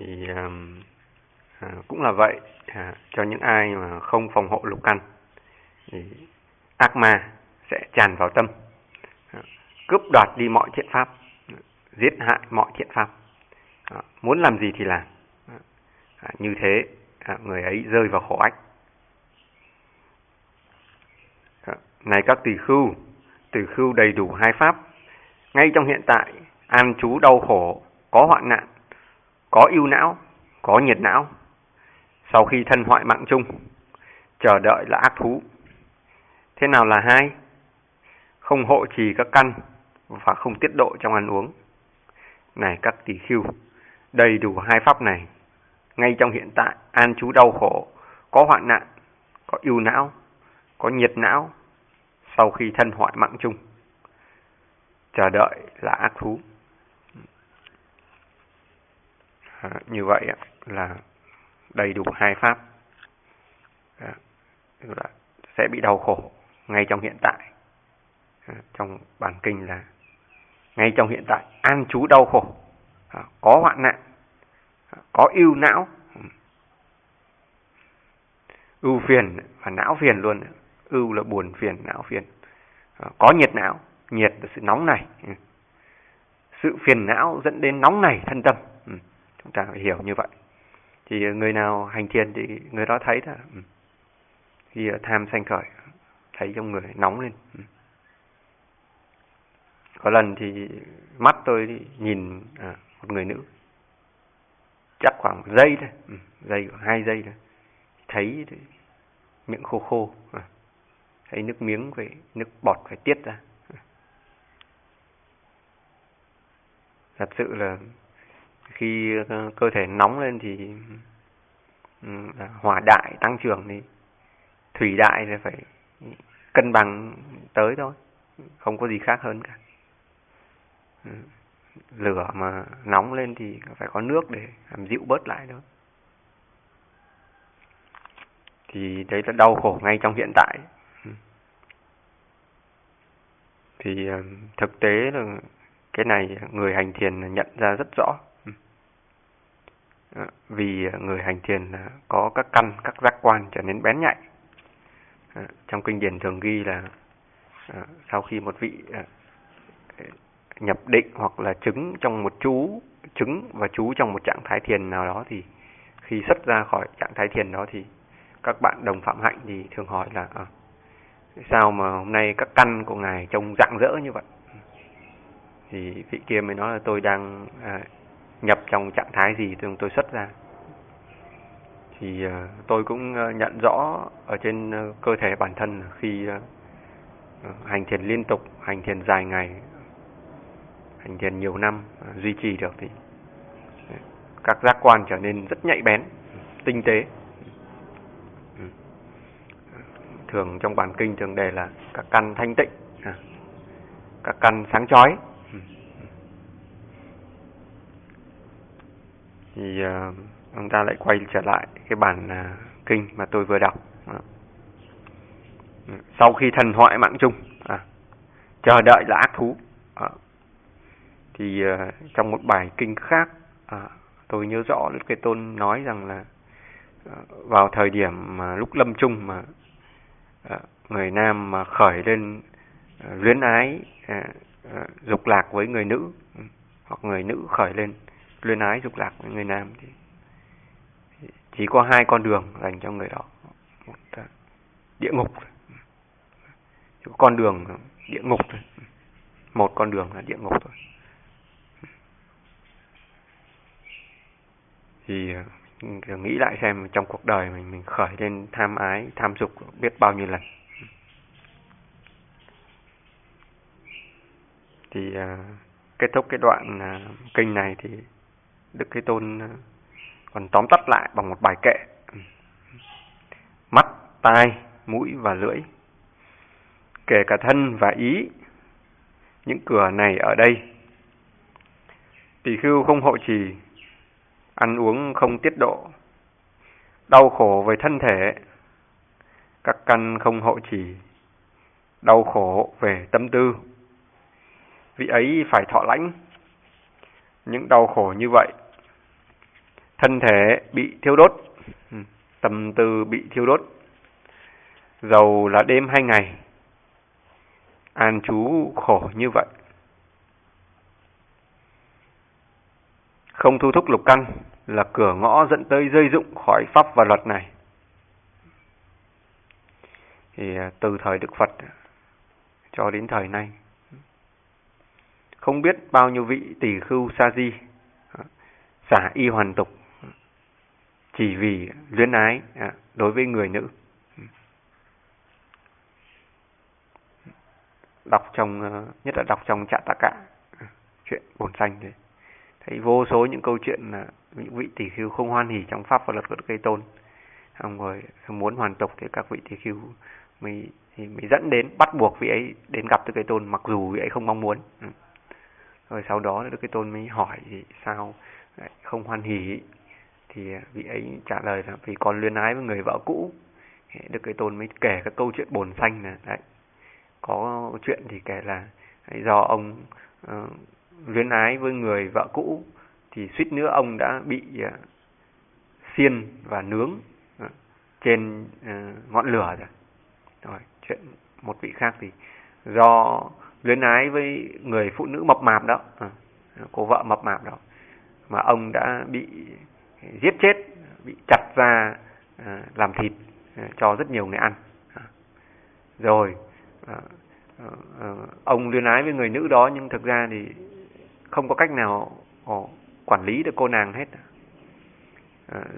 thì um, à, cũng là vậy à, cho những ai mà không phòng hộ lục căn thì ác ma sẽ tràn vào tâm à, cướp đoạt đi mọi thiện pháp giết hại mọi thiện pháp. À, muốn làm gì thì làm à, à như thế à, người ấy rơi vào khổ ách. À, này các tỳ khưu tỳ khưu đầy đủ hai pháp ngay trong hiện tại an trú đau khổ có hoạn nạn có ưu não, có nhiệt não. Sau khi thân hoại mạng chung, chờ đợi là ác thú. Thế nào là hai? Không hộ trì các căn và không tiết độ trong ăn uống. Này các tỷ khưu, đầy đủ hai pháp này. Ngay trong hiện tại, an chú đau khổ, có hoạn nạn, có ưu não, có nhiệt não sau khi thân hoại mạng chung. Chờ đợi là ác thú à, như vậy là đầy đủ hai pháp. À, là sẽ bị đau khổ ngay trong hiện tại. À, trong bản kinh là ngay trong hiện tại an trú đau khổ. À, có hoạn nạn à, có ưu não. Ưu phiền và não phiền luôn. Ưu là buồn phiền não phiền. À, có nhiệt não nhiệt là sự nóng này sự phiền não dẫn đến nóng này thân tâm chúng ta phải hiểu như vậy. Thì ờ, người nào hành thiền thì người đó thấy là ừ. khi ờ, tham sanh khởi thấy trong người nóng lên ừ. có lần thì mắt tôi thì nhìn à, một người nữ. Chắc khoảng một giây thôi ừ, giây khoảng hai giây thôi. Thấy thì miệng khô khô à, thấy nước miếng phải nước bọt phải tiết ra thật sự là khi ờ, cơ thể nóng lên thì ừ, à, hỏa đại tăng trưởng thì thủy đại thì phải cân bằng tới thôi, không có gì khác hơn cả. Ừ, lửa mà nóng lên thì phải có nước để làm dịu bớt lại thôi. Thì đấy là đau khổ ngay trong hiện tại. Ừ. Thì ờ, thực tế là cái này người hành thiền nhận ra rất rõ. Ờ, vì ờ, người hành thiền ờ, có các căn, các giác quan trở nên bén nhạy. Trong kinh điển thường ghi là sau khi một vị nhập định hoặc là chứng trong một chú chứng và chú trong một trạng thái thiền nào đó thì khi xuất ra khỏi trạng thái thiền đó thì các bạn đồng phạm hạnh thì thường hỏi là à, sao mà hôm nay các căn của ngài trông rạng rỡ như vậy thì vị kia mới nói là tôi đang à, nhập trong trạng thái gì tôi tôi xuất ra. Thì ờ, tôi cũng ờ, nhận rõ ở trên ờ, cơ thể bản thân khi hành thiền liên tục, hành thiền dài ngày, hành thiền nhiều năm duy trì được thì các giác quan trở nên rất nhạy bén, tinh tế. Ừ. Thường trong bản kinh thường đề là các căn thanh tịnh à, các căn sáng chói. Thì ờ, uh, chúng ta lại quay trở lại cái bản uh, kinh mà tôi vừa đọc. À. sau khi thần thoại mạng chung à, chờ đợi là ác thú. À, thì uh, trong một bài kinh khác à, tôi nhớ rõ Đức Thế Tôn nói rằng là uh, vào thời điểm mà lúc lâm chung mà uh, người nam mà khởi lên uh, luyến ái uh, uh, dục lạc với người nữ ừ, hoặc người nữ khởi lên luyến ái dục lạc với người nam thì chỉ có hai con đường dành cho người đó. Một địa ngục chỉ có con đường địa ngục thôi. Một con đường là địa ngục thôi. Thì ờ, nghĩ lại xem trong cuộc đời mình mình khởi lên tham ái tham dục biết bao nhiêu lần. Thì uh, kết thúc cái đoạn uh, kinh này thì Đức Thế Tôn ờ, còn tóm tắt lại bằng một bài kệ. Mắt, tai, mũi và lưỡi. Kể cả thân và ý. Những cửa này ở đây. Tỷ khưu không hộ trì. Ăn uống không tiết độ. Đau khổ về thân thể. Các căn không hộ trì. Đau khổ về tâm tư. Vị ấy phải thọ lãnh những đau khổ như vậy thân thể bị thiêu đốt, ừ. tâm tư bị thiêu đốt, dầu là đêm hay ngày, an chú khổ như vậy. Không thu thúc lục căn là cửa ngõ dẫn tới rơi dụng khỏi pháp và luật này. Thì à, từ thời Đức Phật cho đến thời nay, không biết bao nhiêu vị tỷ khưu sa di à, xả y hoàn tục chỉ vì luyến ái à, đối với người nữ. Đọc trong ờ, nhất là đọc trong Trạ Tạ Cạ à, chuyện bồn xanh thì thấy vô số những câu chuyện là những vị tỷ khưu không hoan hỉ trong pháp và luật của Đức Cây Tôn. Xong rồi muốn hoàn tục thì các vị tỷ khưu mới thì mới dẫn đến bắt buộc vị ấy đến gặp Đức Cây Tôn mặc dù vị ấy không mong muốn. Ừ. Rồi sau đó Đức Cây Tôn mới hỏi thì sao không hoan hỉ thì vị ấy trả lời là vì còn luyến ái với người vợ cũ. Đức cái Tôn mới kể các câu chuyện bồn xanh này. Đấy. Có chuyện thì kể là do ông uh, luyến ái với người vợ cũ thì suýt nữa ông đã bị uh, xiên và nướng uh, trên uh, ngọn lửa rồi. Rồi, chuyện một vị khác thì do luyến ái với người phụ nữ mập mạp đó, uh, cô vợ mập mạp đó mà ông đã bị giết chết, bị chặt ra à, làm thịt à, cho rất nhiều người ăn. À, rồi ông luyến ái với người nữ đó nhưng thực ra thì không có cách nào quản lý được cô nàng hết.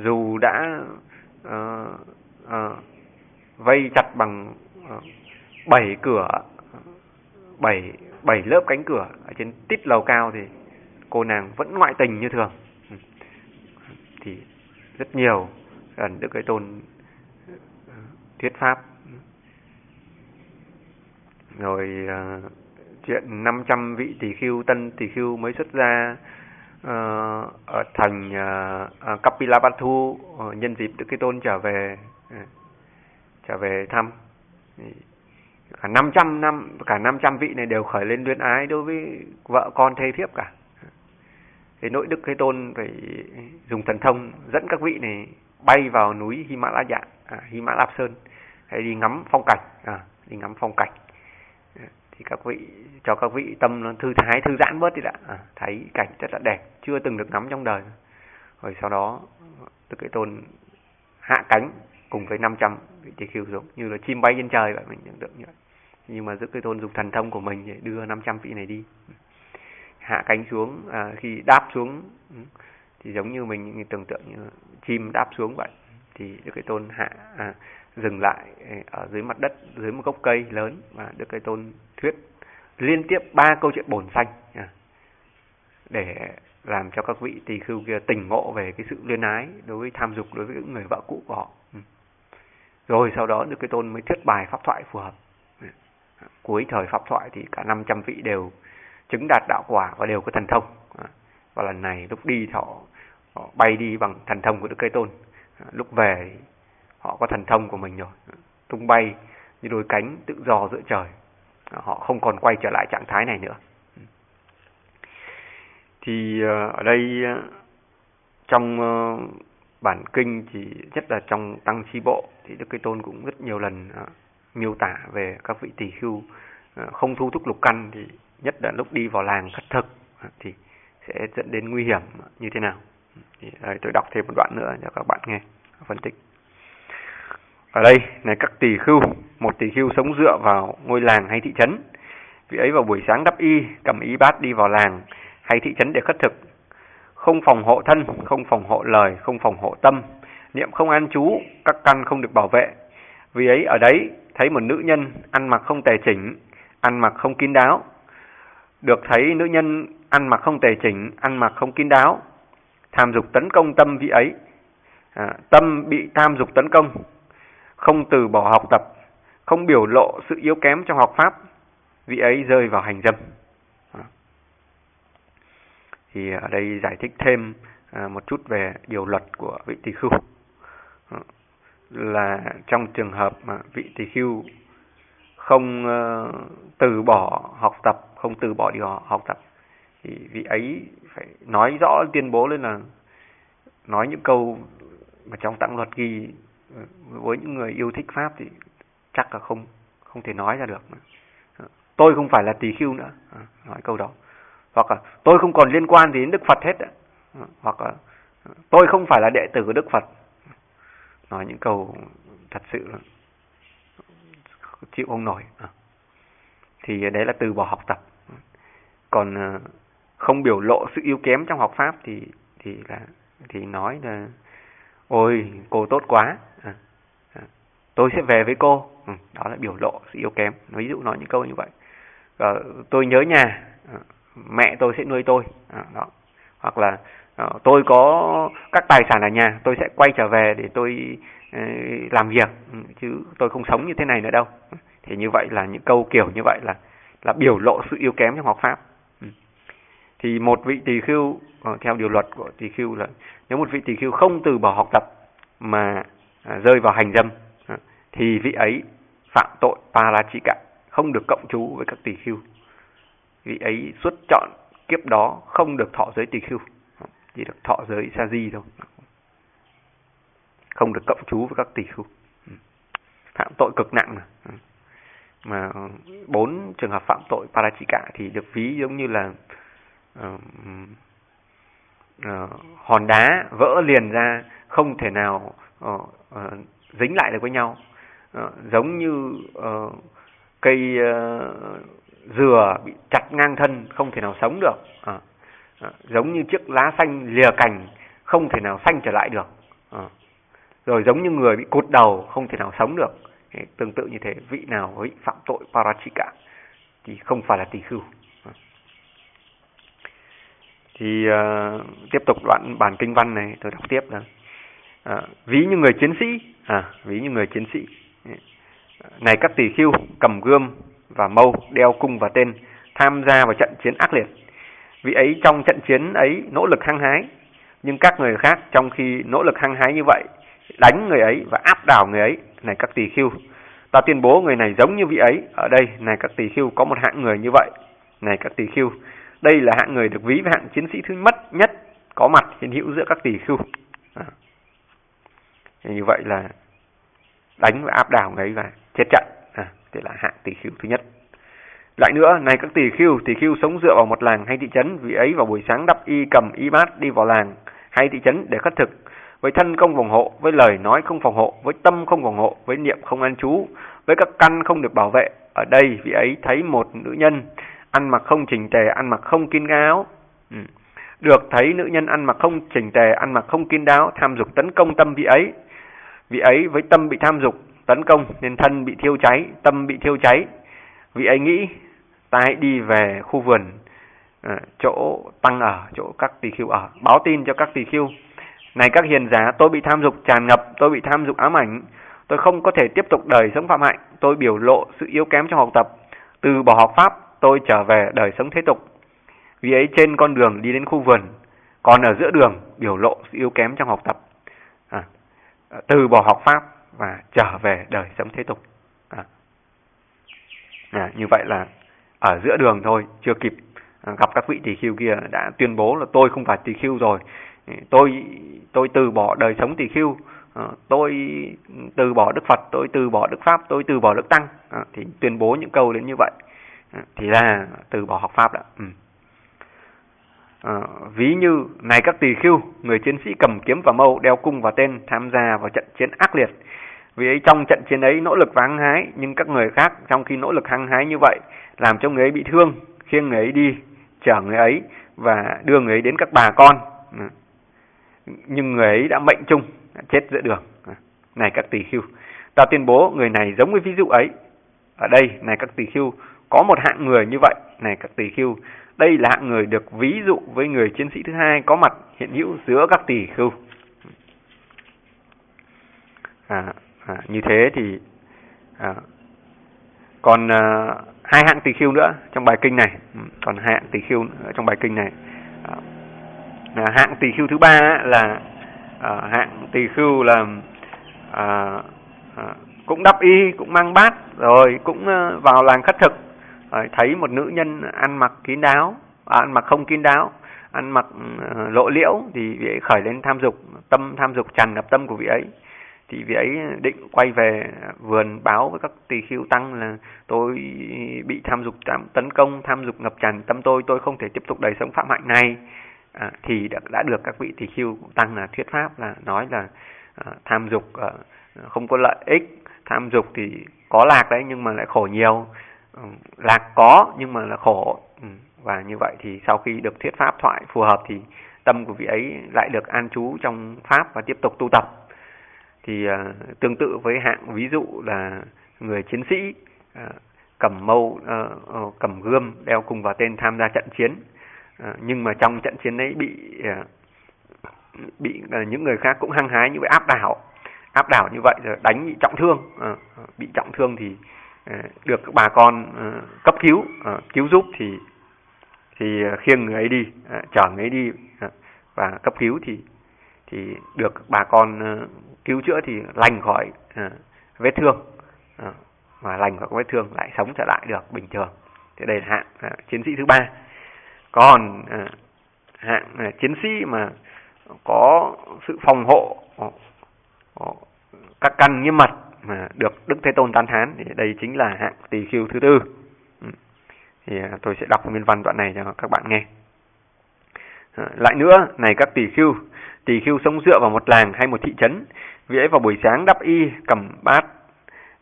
Dù đã vây chặt bằng bảy cửa, bảy bảy lớp cánh cửa ở trên tít lầu cao thì cô nàng vẫn ngoại tình như thường. Thì rất nhiều lần Đức Cái Tôn ờ, thuyết pháp. Rồi uh, chuyện 500 vị tỷ khưu tân tỷ khưu mới xuất ra uh, ở thành uh, Kapilavatthu uh, nhân dịp Đức Cái Tôn trở về uh, trở về thăm cả 500 năm cả 500 vị này đều khởi lên luyến ái đối với vợ con thê thiếp cả thế nội đức thế tôn phải dùng thần thông dẫn các vị này bay vào núi Himalaya à, Himalaya Sơn. Hay đi ngắm phong cảnh à, đi ngắm phong cảnh. À, thì các vị cho các vị tâm nó thư thái thư giãn bớt đi đã. À, thấy cảnh rất là đẹp chưa từng được ngắm trong đời. Rồi sau đó đức thế tôn hạ cánh cùng với 500 vị tỳ khưu giống như là chim bay trên trời vậy mình tưởng tượng như vậy. Nhưng mà đức cái tôn dùng thần thông của mình để đưa 500 vị này đi hạ cánh xuống à, khi đáp xuống ừ, thì giống như mình tưởng tượng như chim đáp xuống vậy. Thì đức cái tôn hạ à, dừng lại à, ở dưới mặt đất dưới một gốc cây lớn và đức cái tôn thuyết liên tiếp ba câu chuyện bổn xanh à, để làm cho các vị tỳ khưu kia tỉnh ngộ về cái sự liên ái đối với tham dục đối với những người vợ cũ của họ. Ừ. Rồi sau đó đức cái tôn mới thuyết bài pháp thoại phù hợp. Ừ. Cuối thời pháp thoại thì cả 500 vị đều chứng đạt đạo quả và đều có thần thông. À, và lần này lúc đi họ, họ bay đi bằng thần thông của đức cây tôn. À, lúc về họ có thần thông của mình rồi. À, tung bay như đôi cánh tự do giữa trời. Họ không còn quay trở lại trạng thái này nữa. Thì ở đây trong bản kinh thì nhất là trong tăng chi bộ thì đức cây tôn cũng rất nhiều lần miêu tả về các vị tỷ khưu không thu thúc lục căn thì nhất là lúc đi vào làng khất thực thì sẽ dẫn đến nguy hiểm như thế nào? Thì đây, tôi đọc thêm một đoạn nữa cho các bạn nghe phân tích. Ở đây này các tỷ khưu một tỷ khưu sống dựa vào ngôi làng hay thị trấn. Vị ấy vào buổi sáng đắp y cầm y bát đi vào làng hay thị trấn để khất thực. Không phòng hộ thân không phòng hộ lời không phòng hộ tâm niệm không an trú các căn không được bảo vệ. Vì ấy ở đấy thấy một nữ nhân ăn mặc không tề chỉnh ăn mặc không kín đáo được thấy nữ nhân ăn mặc không tề chỉnh ăn mặc không kín đáo tham dục tấn công tâm vị ấy à, tâm bị tham dục tấn công không từ bỏ học tập, không biểu lộ sự yếu kém trong học pháp, vị ấy rơi vào hành dâm. À. Thì ở đây giải thích thêm à, một chút về điều luật của vị tỳ khưu. À, là trong trường hợp mà vị tỳ khưu không ờ, từ bỏ học tập, không từ bỏ điều học tập, thì vị ấy phải nói rõ tuyên bố lên là nói những câu mà trong tạng luật ghi ờ, với những người yêu thích pháp thì chắc là không không thể nói ra được. Ờ, tôi không phải là tỳ khưu nữa. Nói câu đó. Hoặc là tôi không còn liên quan gì đến đức phật hết hoặc là tôi không phải là đệ tử của đức phật. Nói những câu thật sự là chịu không nổi. À. Thì đấy là từ bỏ học tập. Còn ờ, không biểu lộ sự yếu kém trong học pháp thì thì là thì nói là ôi cô tốt quá. À, à, tôi sẽ về với cô. Ừ, đó là biểu lộ sự yếu kém. Ví dụ nói những câu như vậy. À, tôi nhớ nhà. À, mẹ tôi sẽ nuôi tôi. À, đó. Hoặc là à, tôi có các tài sản ở nhà tôi sẽ quay trở về để tôi ờ, làm việc. Ừ, chứ tôi không sống như thế này nữa đâu. Thì như vậy là những câu kiểu như vậy là là biểu lộ sự yếu kém trong học pháp. Ừ. Thì một vị tỳ khưu ờ, theo điều luật của tỳ khưu là nếu một vị tỳ khưu không từ bỏ học tập mà rơi vào hành dâm thì vị ấy phạm tội parachika không được cộng chú với các tỳ khưu. Vị ấy xuất chọn kiếp đó không được thọ giới tỳ khưu chỉ được thọ giới sa di thôi. Không được cộng chú với các tỷ khu ừ. phạm tội cực nặng mà. Ừ. Mà bốn trường hợp phạm tội parachika thì được ví giống như là uh, uh, hòn đá vỡ liền ra không thể nào uh, uh, dính lại được với nhau. Uh, giống như uh, cây uh, dừa bị chặt ngang thân không thể nào sống được. Uh, Ờ, giống như chiếc lá xanh lìa cành không thể nào xanh trở lại được ờ. rồi giống như người bị cột đầu không thể nào sống được Tương tự như thế, vị nào vị phạm tội parachika thì không phải là tỳ khưu. Ờ. Thì uh, tiếp tục đoạn bản kinh văn này tôi đọc tiếp là uh, ví như người chiến sĩ, à ví như người chiến sĩ. Này các tỳ khưu cầm gươm và mâu, đeo cung và tên, tham gia vào trận chiến ác liệt. Vị ấy trong trận chiến ấy nỗ lực hăng hái, nhưng các người khác trong khi nỗ lực hăng hái như vậy, đánh người ấy và áp đảo người ấy này các tỳ khưu. Ta tuyên bố người này giống như vị ấy. Ở đây này các tỳ khưu có một hạng người như vậy. Này các tỳ khưu đây là hạng người được ví với hạng chiến sĩ thứ mất nhất có mặt hiện hữu giữa các tỳ khưu. À. như vậy là đánh và áp đảo người ấy và chết trận. À, thế là hạng tỳ khưu thứ nhất lại nữa này các tỳ khưu tỳ khưu sống dựa vào một làng hay thị trấn vị ấy vào buổi sáng đắp y cầm y bát đi vào làng hay thị trấn để khất thực với thân không phòng hộ, với lời nói không phòng hộ, với tâm không phòng hộ, với niệm không an trú, với các căn không được bảo vệ. Ở đây vị ấy thấy một nữ nhân ăn mặc không chỉnh tề, ăn mặc không kín áo. Ừ. Được thấy nữ nhân ăn mặc không chỉnh tề, ăn mặc không kín đáo, tham dục tấn công tâm vị ấy. Vị ấy với tâm bị tham dục tấn công nên thân bị thiêu cháy, tâm bị thiêu cháy. Vị ấy nghĩ ta hãy đi về khu vườn ờ, chỗ tăng ở, chỗ các tỳ khưu ở, báo tin cho các tỳ khưu này các hiền giả, tôi bị tham dục tràn ngập, tôi bị tham dục ám ảnh. Tôi không có thể tiếp tục đời sống phạm hạnh. Tôi biểu lộ sự yếu kém trong học tập. Từ bỏ học pháp, tôi trở về đời sống thế tục. Vì ấy trên con đường đi đến khu vườn, còn ở giữa đường biểu lộ sự yếu kém trong học tập. À, ờ, từ bỏ học pháp và trở về đời sống thế tục. À, như vậy là ở giữa đường thôi, chưa kịp à, gặp các vị tỳ khưu kia đã tuyên bố là tôi không phải tỳ khưu rồi. Tôi tôi từ bỏ đời sống tỳ khưu à, tôi từ bỏ đức phật tôi từ bỏ đức pháp tôi từ bỏ đức tăng. À, thì tuyên bố những câu đến như vậy. À, thì là từ bỏ học pháp đã ừ. à, ví như này các tỳ khưu người chiến sĩ cầm kiếm và mâu đeo cung và tên tham gia vào trận chiến ác liệt vì ấy trong trận chiến ấy nỗ lực và hăng hái nhưng các người khác trong khi nỗ lực hăng hái như vậy làm cho người ấy bị thương khiêng người ấy đi chở người ấy và đưa người ấy đến các bà con. Nhưng người ấy đã mệnh chung chết giữa đường. Này các tỷ khưu ta tuyên bố người này giống với ví dụ ấy. Ở đây này các tỷ khưu có một hạng người như vậy. Này các tỷ khưu đây là hạng người được ví dụ với người chiến sĩ thứ hai có mặt hiện hữu giữa các tỷ khưu. À, à, như thế thì à, còn à, hai hạng tỳ khưu nữa trong bài kinh này. Ừ, còn hai hạng tỳ khưu trong bài kinh này. À, hạng tỳ khưu thứ ba là à, hạng tỳ khưu là à, à, cũng đắp y cũng mang bát rồi cũng à, vào làng khất thực. Rồi thấy một nữ nhân ăn mặc kín đáo à, ăn mặc không kín đáo ăn mặc ừ, lộ liễu thì vị ấy khởi lên tham dục tâm tham dục tràn ngập tâm của vị ấy thì vị ấy định quay về vườn báo với các tỳ khưu tăng là tôi bị tham dục tấn công tham dục ngập tràn tâm tôi tôi không thể tiếp tục đời sống phạm hạnh này. À, thì đã, đã được các vị tỳ khưu tăng là thuyết pháp là nói là à, tham dục à, không có lợi ích tham dục thì có lạc đấy nhưng mà lại khổ nhiều. Ừ, lạc có nhưng mà là khổ. Ừ, và như vậy thì sau khi được thuyết pháp thoại phù hợp thì tâm của vị ấy lại được an trú trong pháp và tiếp tục tu tập thì à, tương tự với hạng ví dụ là người chiến sĩ à, cầm mâu à, cầm gươm đeo cùng vào tên tham gia trận chiến. À, nhưng mà trong trận chiến ấy bị à, bị à, những người khác cũng hăng hái như vậy áp đảo áp đảo như vậy rồi đánh bị trọng thương. À, bị trọng thương thì à, được bà con à, cấp cứu à, cứu giúp thì thì à, khiêng người ấy đi à, chở người ấy đi à, và cấp cứu thì thì được bà con cứu chữa thì lành khỏi uh, vết thương ờ, uh, và lành khỏi vết thương lại sống trở lại được bình thường thì đây là hạng uh, chiến sĩ thứ ba còn uh, hạng uh, chiến sĩ mà có sự phòng hộ uh, các căn nghiêm mật mà được Đức Thế Tôn tán thán thì đây chính là hạng tỳ khưu thứ tư. Ừ. Thì tôi sẽ đọc nguyên văn đoạn này cho các bạn nghe. Ờ, lại nữa, này các tỳ khưu, tỳ khưu sống dựa vào một làng hay một thị trấn, vì ấy vào buổi sáng đắp y, cầm bát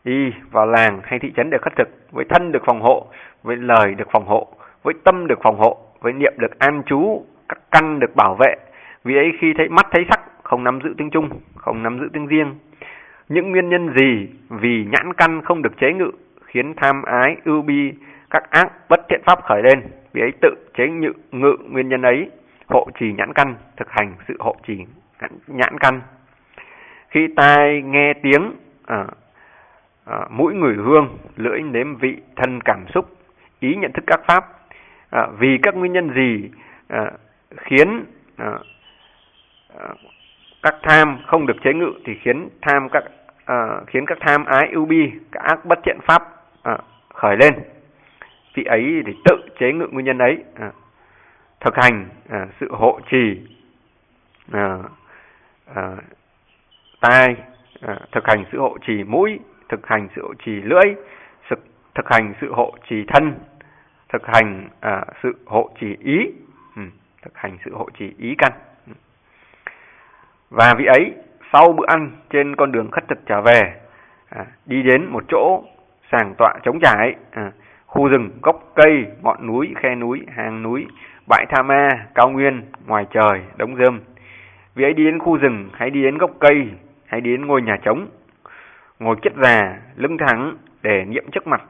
y vào làng hay thị trấn để khất thực, với thân được phòng hộ, với lời được phòng hộ, với tâm được phòng hộ, với niệm được an trú, các căn được bảo vệ. Vì ấy khi thấy mắt thấy sắc, không nắm giữ tiếng chung, không nắm giữ tiếng riêng. Những nguyên nhân gì vì nhãn căn không được chế ngự, khiến tham ái, ưu bi, các ác bất thiện pháp khởi lên, vì ấy tự chế ngự, ngự nguyên nhân ấy hộ trì nhãn căn, thực hành sự hộ trì nhãn căn. Khi tai nghe tiếng, à, à, mũi ngửi hương, lưỡi nếm vị, thân cảm xúc, ý nhận thức các pháp, à, vì các nguyên nhân gì à, khiến à, à, các tham không được chế ngự thì khiến tham các à, khiến các tham ái ưu bi các ác bất thiện pháp à, khởi lên vị ấy thì tự chế ngự nguyên nhân ấy à, thực hành à, sự hộ trì à, à, tai à, thực hành sự hộ trì mũi thực hành sự hộ trì lưỡi thực, thực hành sự hộ trì thân thực hành à, sự hộ trì ý ừ, thực hành sự hộ trì ý căn. Và vị ấy sau bữa ăn trên con đường khất thực trở về à, đi đến một chỗ sàng tọa trống trải à, khu rừng gốc cây ngọn núi khe núi hang núi bãi tha ma, cao nguyên, ngoài trời, đống dơm Vì ấy đi đến khu rừng, hãy đi đến gốc cây, hãy đi đến ngôi nhà trống. Ngồi chết già, lưng thẳng, để niệm trước mặt.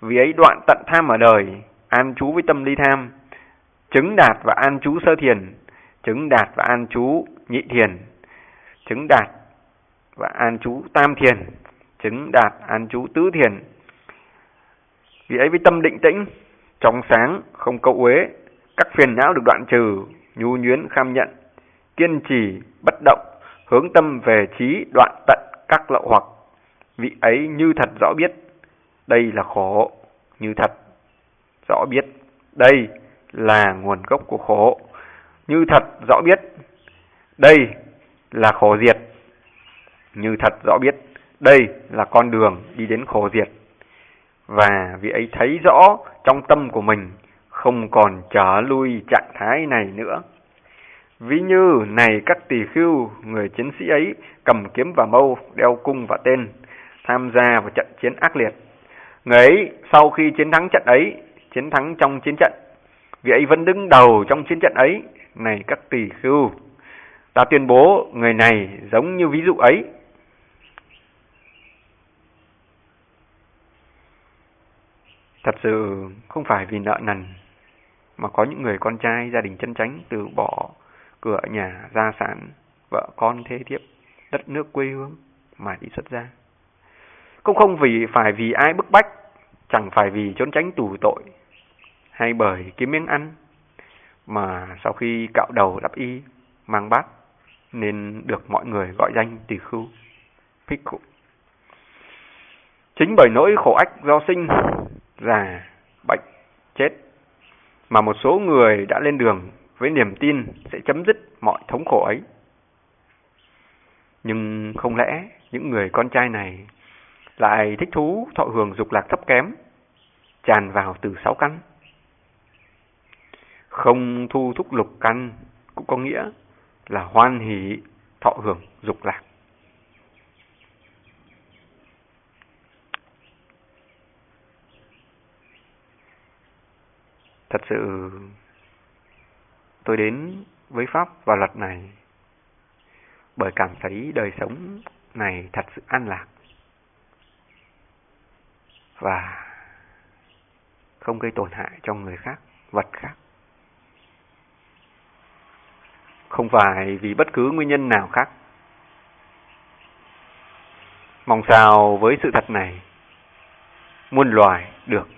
Vì ấy đoạn tận tham ở đời, an trú với tâm ly tham. Chứng đạt và an trú sơ thiền, chứng đạt và an trú nhị thiền, chứng đạt và an trú tam thiền, chứng đạt an trú tứ thiền. Vì ấy với tâm định tĩnh, trong sáng, không câu uế, các phiền não được đoạn trừ, nhu nhuyến kham nhận, kiên trì, bất động, hướng tâm về trí đoạn tận các lậu hoặc. Vị ấy như thật rõ biết, đây là khổ, như thật rõ biết, đây là nguồn gốc của khổ. Như thật rõ biết, đây là khổ diệt. Như thật rõ biết, đây là con đường đi đến khổ diệt. Và vị ấy thấy rõ trong tâm của mình không còn trở lui trạng thái này nữa. Ví như này các tỳ khưu, người chiến sĩ ấy cầm kiếm và mâu, đeo cung và tên, tham gia vào trận chiến ác liệt. Người ấy sau khi chiến thắng trận ấy, chiến thắng trong chiến trận, vị ấy vẫn đứng đầu trong chiến trận ấy, này các tỳ khưu. Ta tuyên bố người này giống như ví dụ ấy. Thật sự không phải vì nợ nần mà có những người con trai gia đình chân chánh từ bỏ cửa nhà, gia sản, vợ con thế thiếp, đất nước quê hương mà đi xuất gia. Cũng không vì phải vì ai bức bách, chẳng phải vì trốn tránh tù tội, hay bởi kiếm miếng ăn, mà sau khi cạo đầu đắp y, mang bát, nên được mọi người gọi danh tỳ khưu, Bhikkhu. Chính bởi nỗi khổ ách do sinh, già, bệnh, chết mà một số người đã lên đường với niềm tin sẽ chấm dứt mọi thống khổ ấy. Nhưng không lẽ những người con trai này lại thích thú thọ hưởng dục lạc thấp kém, tràn vào từ sáu căn? Không thu thúc lục căn cũng có nghĩa là hoan hỷ thọ hưởng dục lạc. Thật sự tôi đến với Pháp và luật này bởi cảm thấy đời sống này thật sự an lạc và không gây tổn hại cho người khác, vật khác. Không phải vì bất cứ nguyên nhân nào khác. Mong sao với sự thật này, muôn loài được